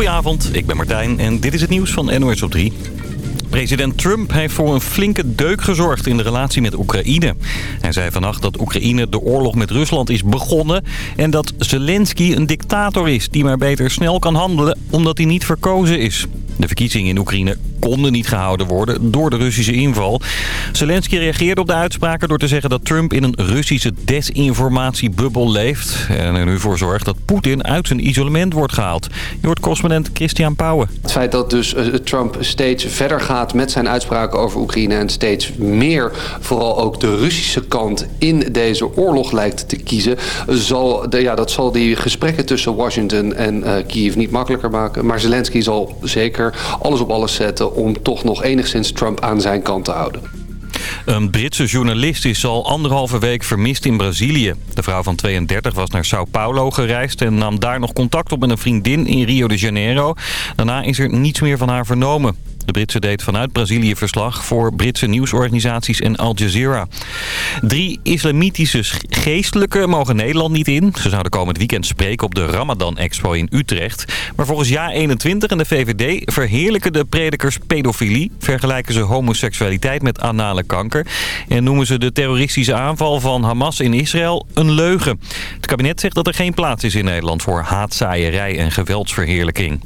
Goedenavond, ik ben Martijn en dit is het nieuws van NOS op 3. President Trump heeft voor een flinke deuk gezorgd in de relatie met Oekraïne. Hij zei vannacht dat Oekraïne de oorlog met Rusland is begonnen... en dat Zelensky een dictator is die maar beter snel kan handelen omdat hij niet verkozen is. De verkiezingen in Oekraïne konden niet gehouden worden door de Russische inval. Zelensky reageerde op de uitspraken door te zeggen dat Trump in een Russische desinformatiebubbel leeft. En er nu voor zorgt dat Poetin uit zijn isolement wordt gehaald. Je hoort correspondent Christian Pauwen. Het feit dat dus eh, Trump steeds verder gaat met zijn uitspraken over Oekraïne... en steeds meer vooral ook de Russische kant in deze oorlog lijkt te kiezen... Zal, ja, dat zal die gesprekken tussen Washington en uh, Kiev niet makkelijker maken. Maar Zelensky zal zeker alles op alles zetten om toch nog enigszins Trump aan zijn kant te houden. Een Britse journalist is al anderhalve week vermist in Brazilië. De vrouw van 32 was naar Sao Paulo gereisd en nam daar nog contact op met een vriendin in Rio de Janeiro. Daarna is er niets meer van haar vernomen. De Britse deed vanuit Brazilië verslag voor Britse nieuwsorganisaties en Al Jazeera. Drie islamitische geestelijken mogen Nederland niet in. Ze zouden komend weekend spreken op de Ramadan Expo in Utrecht. Maar volgens JA21 en de VVD verheerlijken de predikers pedofilie. Vergelijken ze homoseksualiteit met anale kanker. En noemen ze de terroristische aanval van Hamas in Israël een leugen. Het kabinet zegt dat er geen plaats is in Nederland voor haatzaaierij en geweldsverheerlijking.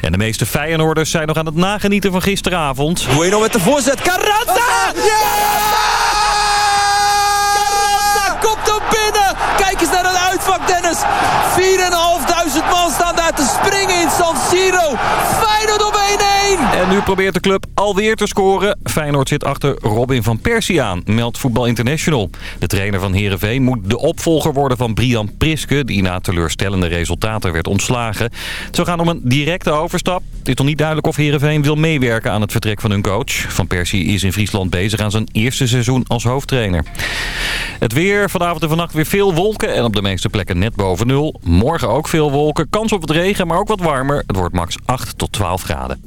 En de meeste Feyenoorders zijn nog aan het nagaan genieten van gisteravond. Bueno met de voorzet. Carranza! Ja! Carranza komt er binnen. Kijk eens naar het uitvak, Dennis. 4.500 man staan daar te springen in San Siro. Feyenoord op 1-1. En nu probeert de club alweer te scoren. Feyenoord zit achter Robin van Persie aan, meldt Voetbal International. De trainer van Heerenveen moet de opvolger worden van Brian Priske... die na teleurstellende resultaten werd ontslagen. Het zou gaan om een directe overstap. Het is nog niet duidelijk of Heerenveen wil meewerken aan het vertrek van hun coach. Van Persie is in Friesland bezig aan zijn eerste seizoen als hoofdtrainer. Het weer, vanavond en vannacht weer veel wolken en op de meeste plekken net boven nul. Morgen ook veel wolken, kans op wat regen, maar ook wat warmer. Het wordt max 8 tot 12 graden.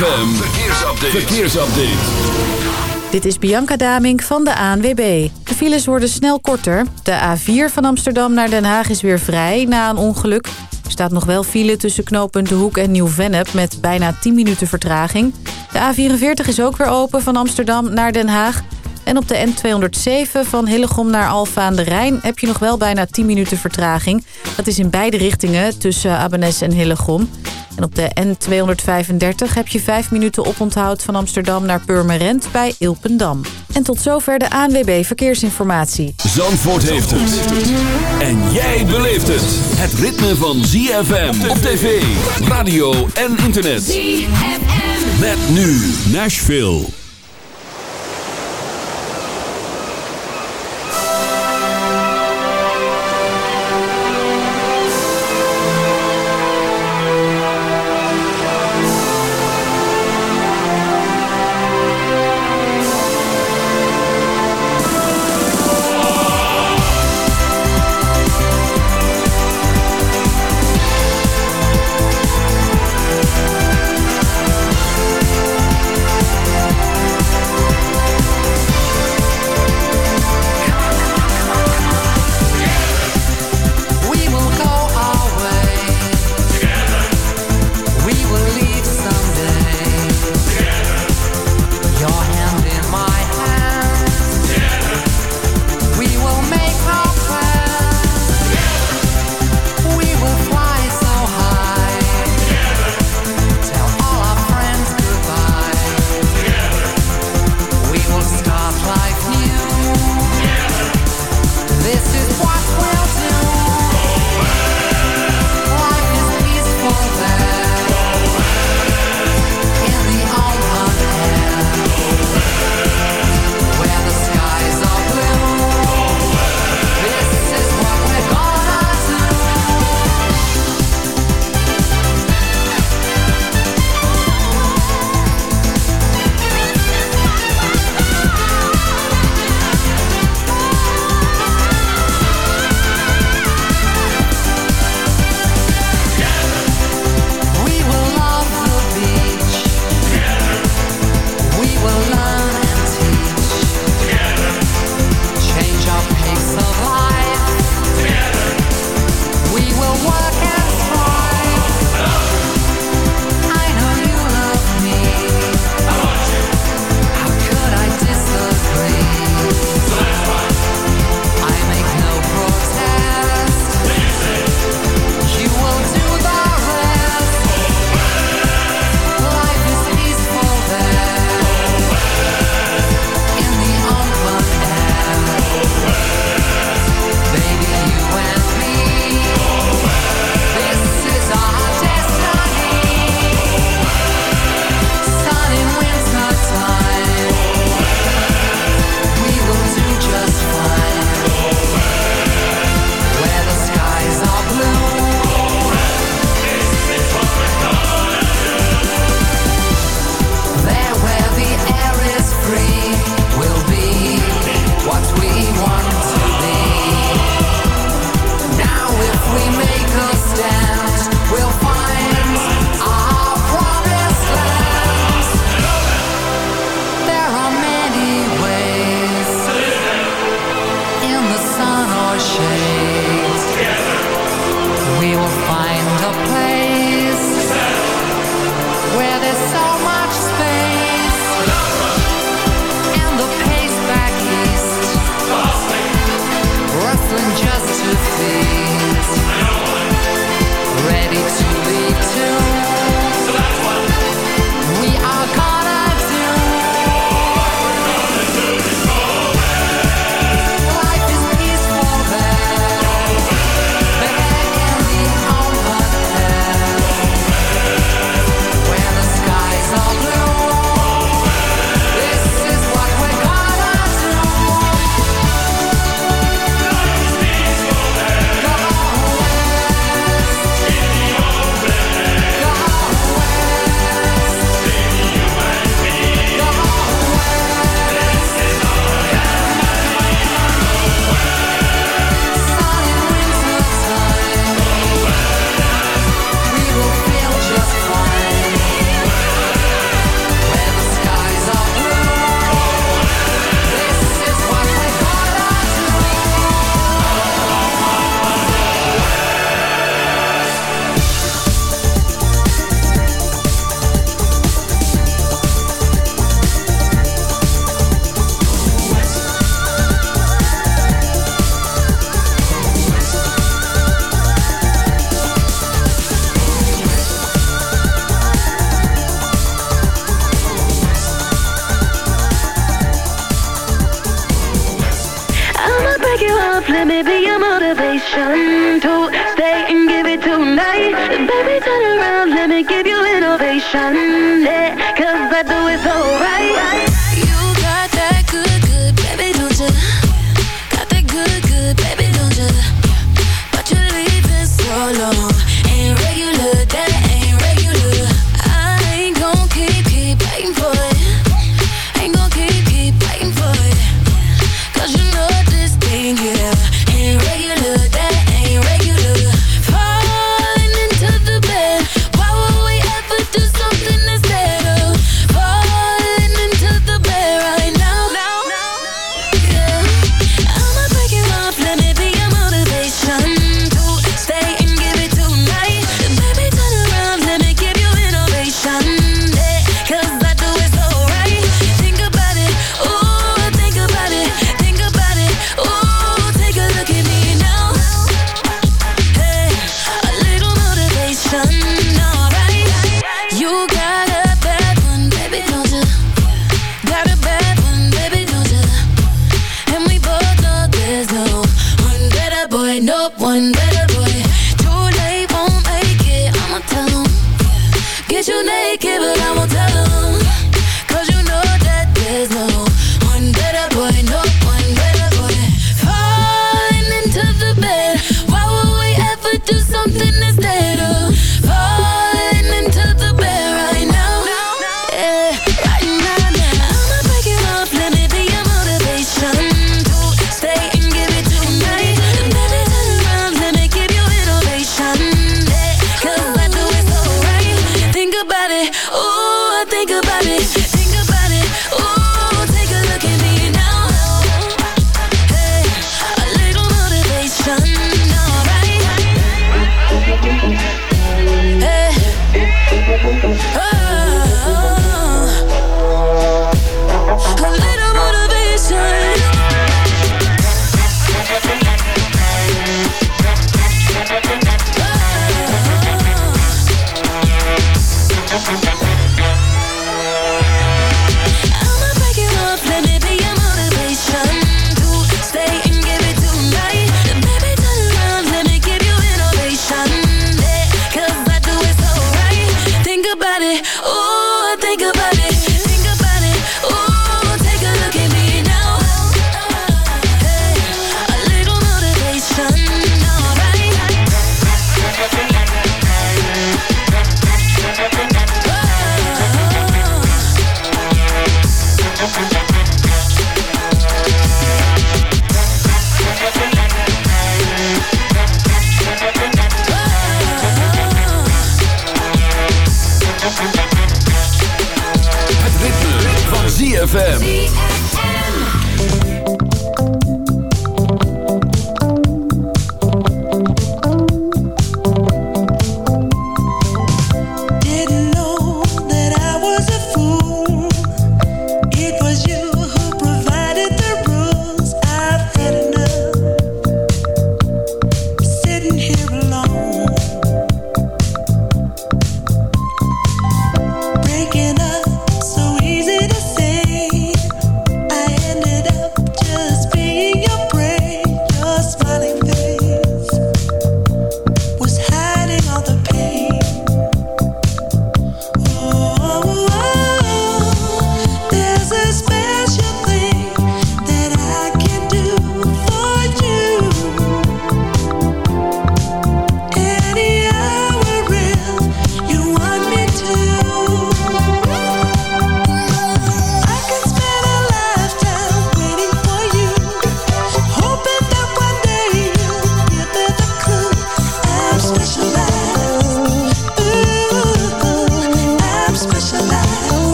ZFM, verkeersupdate. verkeersupdate. Dit is Bianca Damink van de ANWB. De files worden snel korter. De A4 van Amsterdam naar Den Haag is weer vrij na een ongeluk. Er staat nog wel file tussen knooppunt De Hoek en Nieuw-Vennep... met bijna 10 minuten vertraging. De A44 is ook weer open van Amsterdam naar Den Haag... En op de N207 van Hillegom naar Alfa aan de Rijn... heb je nog wel bijna 10 minuten vertraging. Dat is in beide richtingen tussen Abbenes en Hillegom. En op de N235 heb je 5 minuten oponthoud van Amsterdam naar Purmerend bij Ilpendam. En tot zover de ANWB Verkeersinformatie. Zandvoort heeft het. En jij beleeft het. Het ritme van ZFM op tv, radio en internet. ZFM. Met nu Nashville.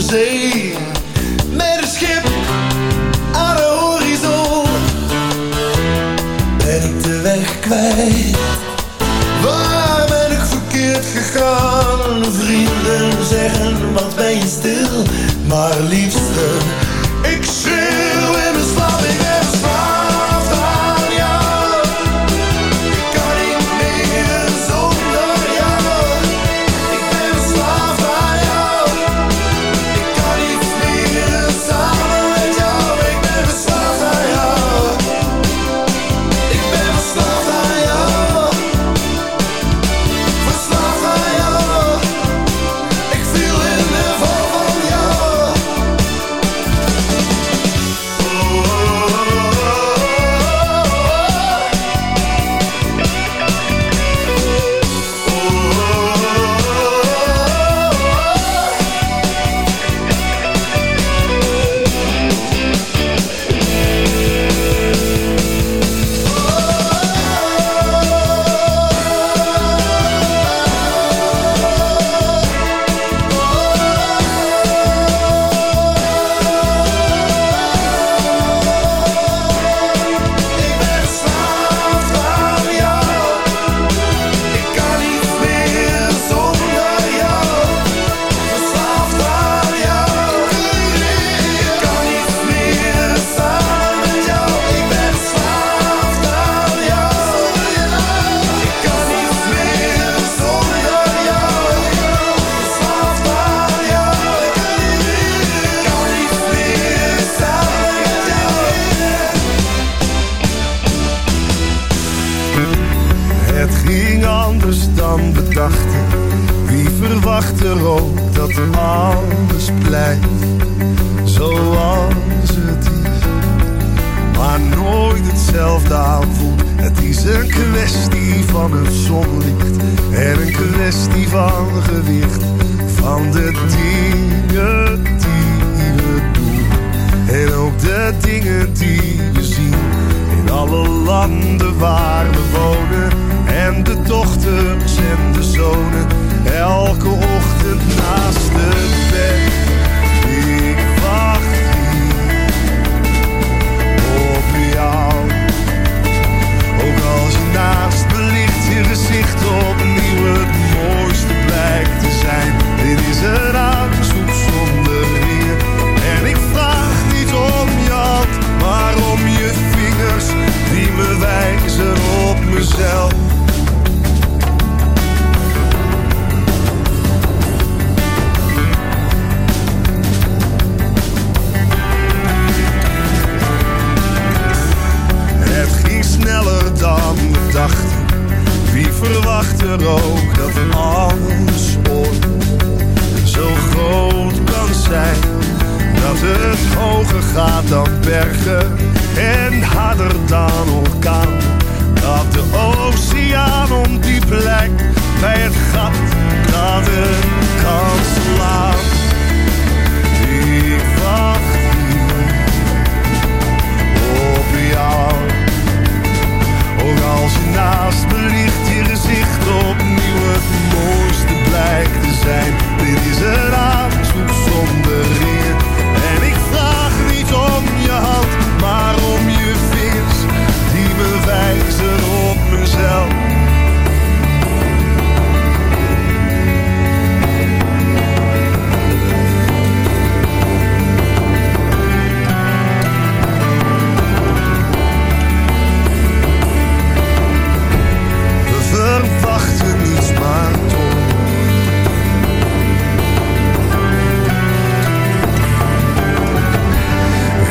Met een schip aan de horizon ben ik de weg kwijt. Waar ben ik verkeerd gegaan? Vrienden zeggen, wat ben je stil? Maar liefste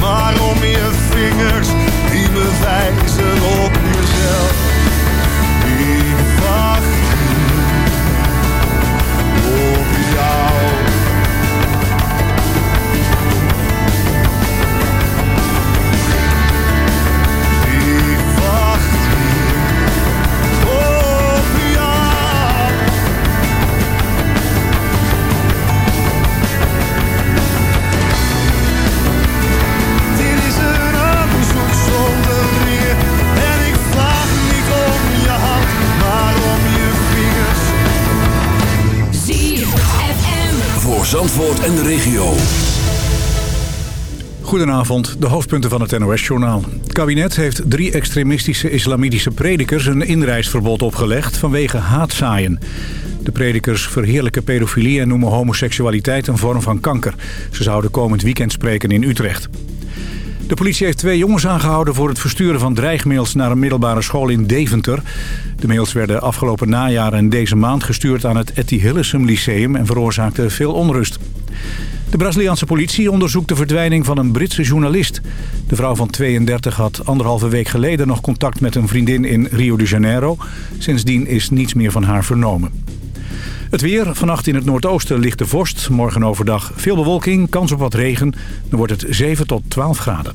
maar om je vingers die me wijzen op mezelf. Voor Zandvoort en de regio. Goedenavond, de hoofdpunten van het NOS-journaal. Het kabinet heeft drie extremistische islamitische predikers een inreisverbod opgelegd vanwege haatzaaien. De predikers verheerlijken pedofilie en noemen homoseksualiteit een vorm van kanker. Ze zouden komend weekend spreken in Utrecht. De politie heeft twee jongens aangehouden voor het versturen van dreigmails naar een middelbare school in Deventer. De mails werden afgelopen najaar en deze maand gestuurd aan het Etty Hillesum Lyceum en veroorzaakten veel onrust. De Braziliaanse politie onderzoekt de verdwijning van een Britse journalist. De vrouw van 32 had anderhalve week geleden nog contact met een vriendin in Rio de Janeiro. Sindsdien is niets meer van haar vernomen. Het weer. Vannacht in het noordoosten ligt de vorst. Morgen overdag veel bewolking, kans op wat regen. Dan wordt het 7 tot 12 graden.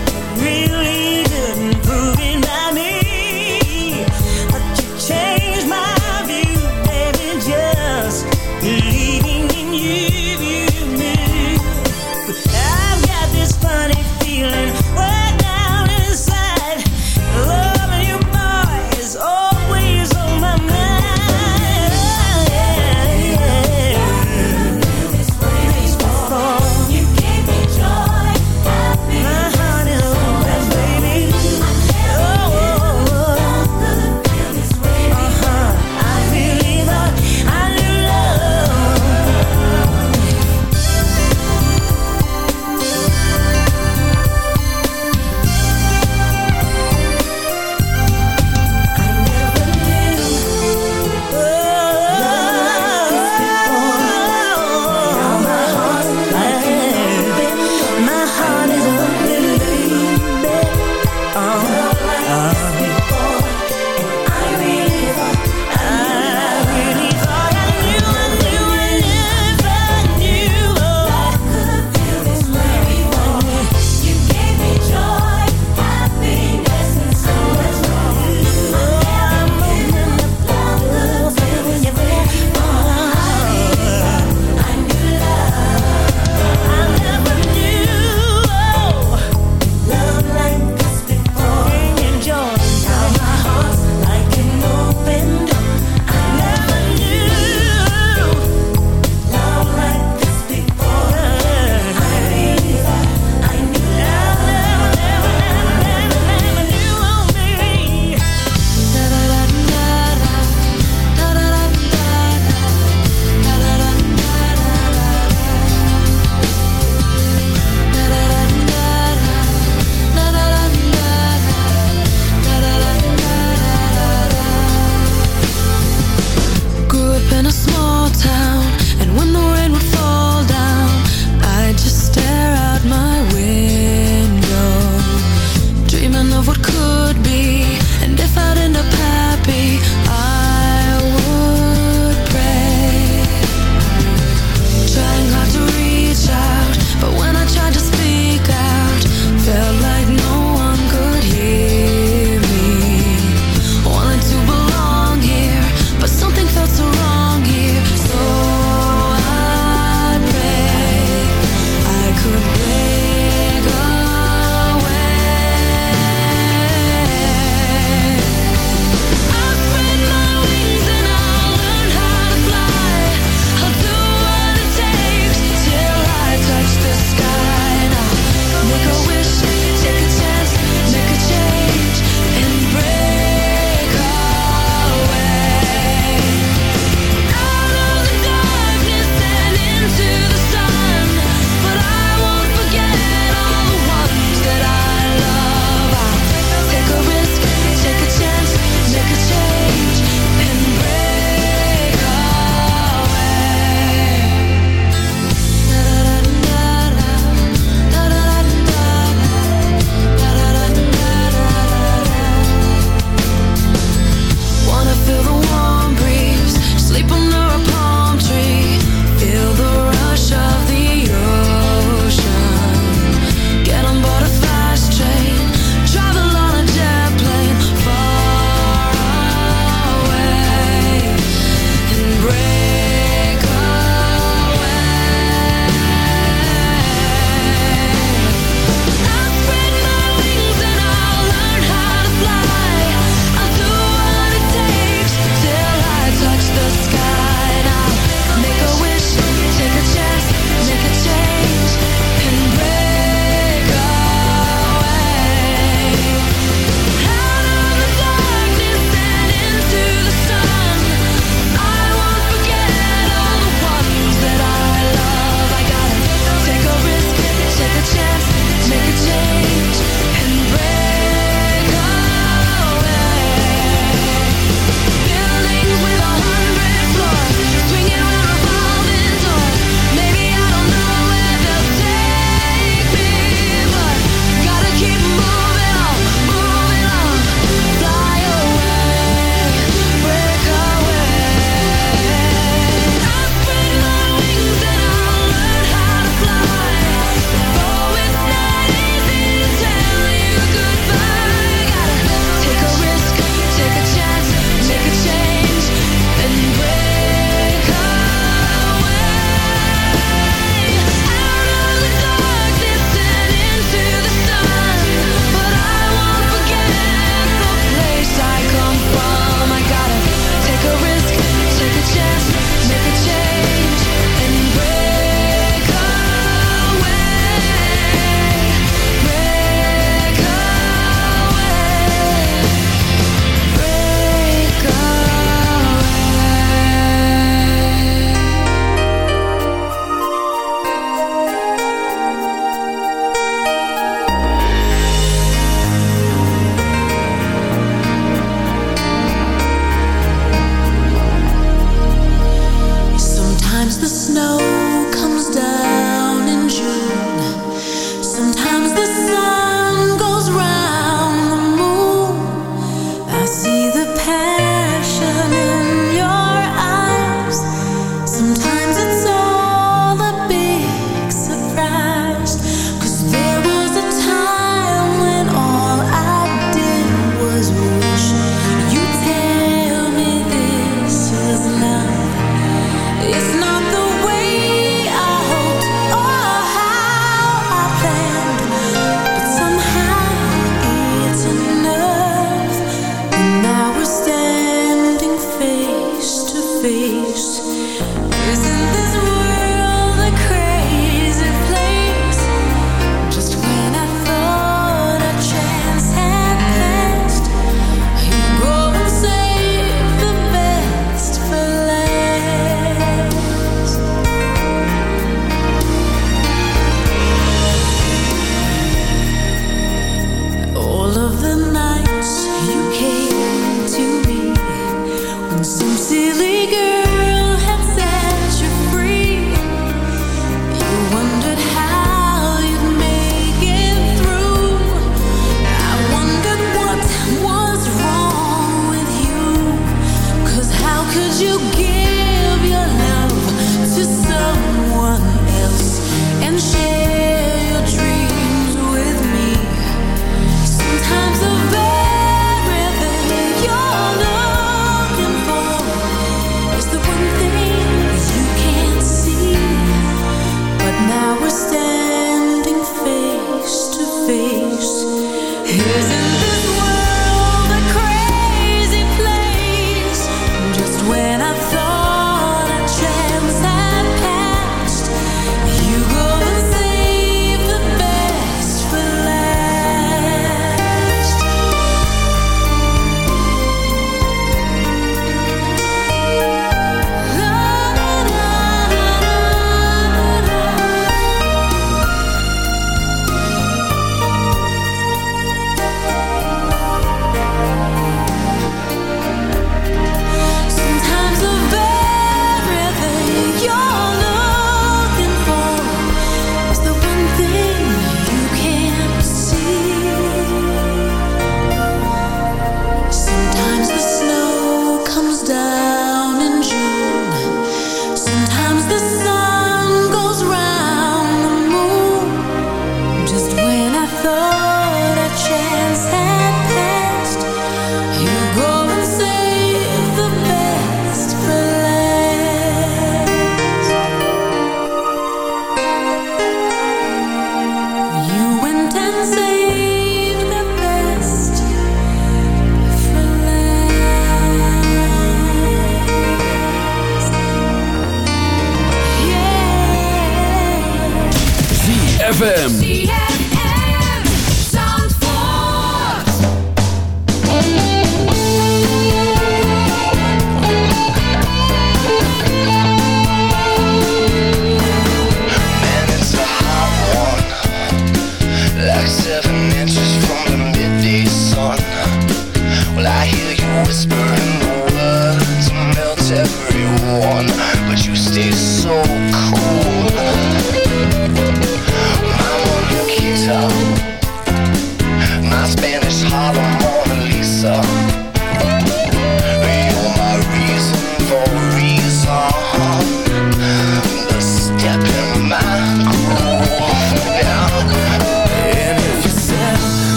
But you stay so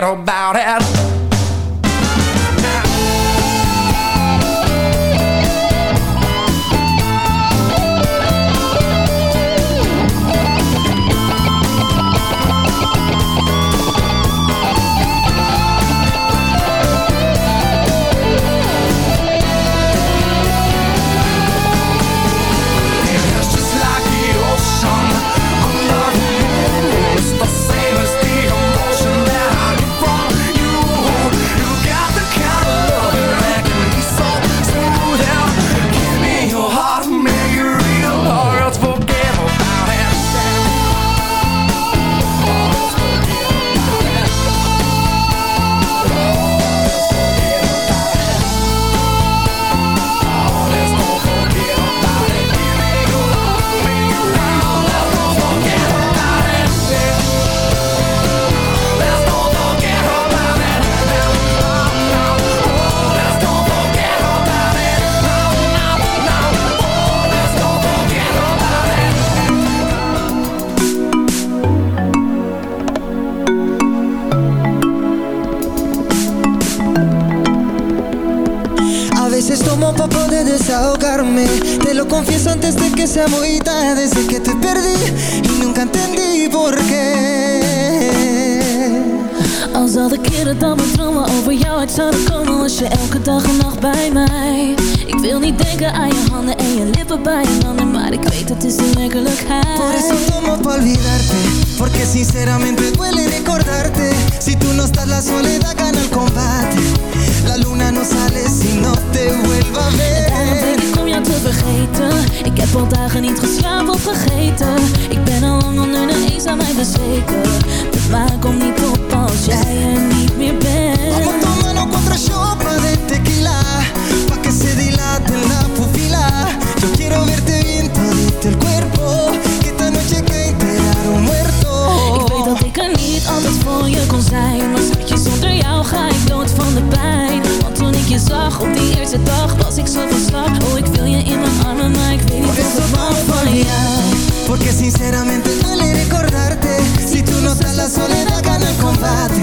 little about it. alle keren dat mijn dromen over jou uit zouden komen Was je elke dag en nacht bij mij. Ik wil niet denken aan je handen je lippen bij een ander, maar ik weet het is de werkelijkheid. Por eso tomo pa olvidarte, porque sinceramente duele recordarte. Si tú no estás la soledad gana el combate. La luna no sale si no te vuelva a ver. Daarom denk ik om jou te vergeten. Ik heb al dagen niet geslapen of vergeten. Ik ben al lang onder de eens aan mij bezweken. De maan komt niet op als jij er niet meer bent. Vamos tomando contra shot de tequila, pa que se dilate la pupila. Yo quiero verte bien todito el cuerpo, que esta noche que enterar un muerto. Ik weet dat ik er niet altijd voor je kon zijn Maar schatje, zonder jou ga ik dood van de pijn Want toen ik je zag op die eerste dag Was ik zo van slag Oh, ik wil je in mijn armen Maar ik weet niet of ik van jou porque sinceramente duele recordarte. Si tú no estás la soledad gana el combate.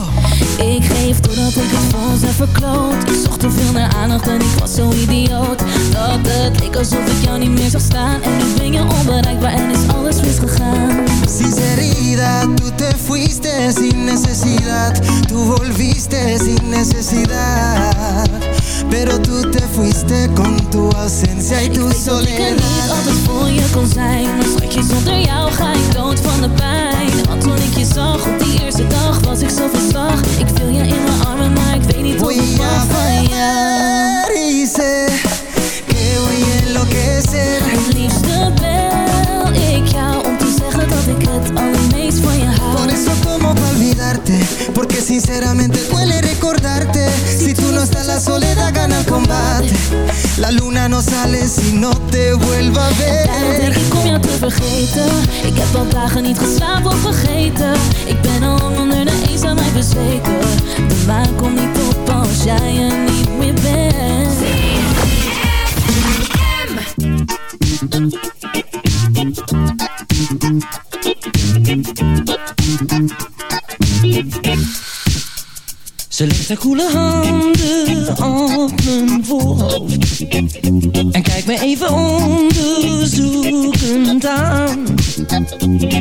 Ik geef doordat ik het voor heb verkloot Ik zocht te veel naar aandacht en ik was zo idioot Dat het leek alsof ik jou niet meer zag staan En nu ben je onbereikbaar en is alles misgegaan Sinceridad, tú te fuiste sin necesidad. Tú volviste sin necesidad. Pero tú te fuiste con tu ausencia y Ik tu weet dat ik er niet soledad. altijd voor je kon zijn vergeten. Ik heb al dagen niet geslapen of vergeten. Ik ben al lang onder de mij bezweken. De maan komt niet op als jij er niet meer bent. Ze legt haar koele handen op mijn voorhoofd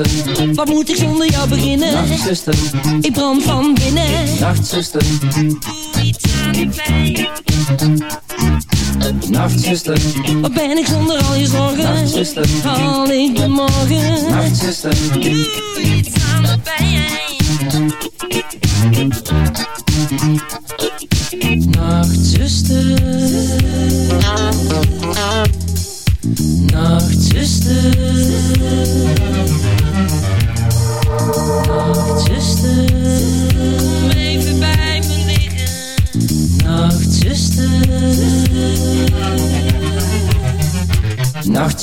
nacht zuster, Wat moet ik zonder jou beginnen? nacht zuster, Ik brand van binnen. Nacht zuster, Doe iets aan de pijn nacht zuster, Wat ben ik zonder al je zorgen? nacht zuster, Haal ik de morgen? nacht zuster, Doe iets aan de pijn Nachtzuster. Nachtzuster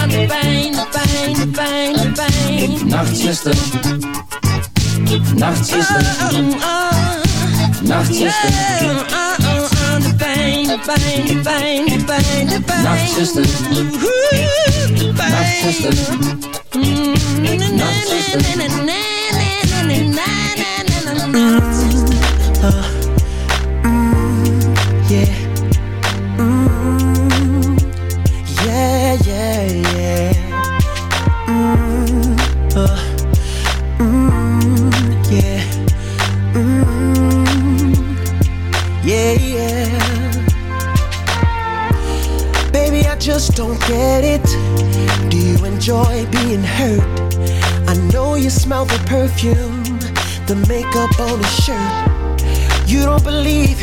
aan de pijn, de pijn, de pijn, de pijn. Nachtzuster, Nachtzuster, Nachtzuster, De pijn, de pijn, de pijn, de pijn, de pijn. Nachtzuster, De pijn. Nachtzuster, Nachtzuster. Yeah.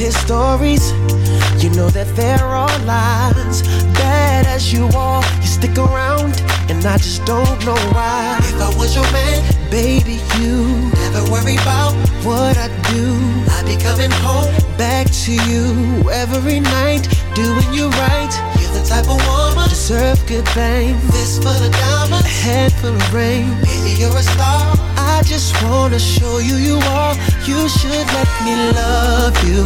His stories. You know that there are all lies. Bad as you are, you stick around, and I just don't know why. If I was your man, baby, you never worry about what I do. I'd be coming home back to you every night, doing you right. You're the type of woman deserve good fame. This full of diamonds, a head full of rain. Baby, you're a star. I just wanna show you you are. You should let me love you.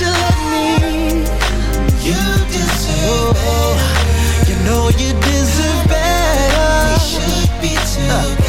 You me. You deserve better. You know you deserve better. We should be together,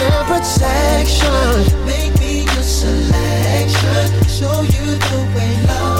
and protection. Make me your selection. Show you the way love's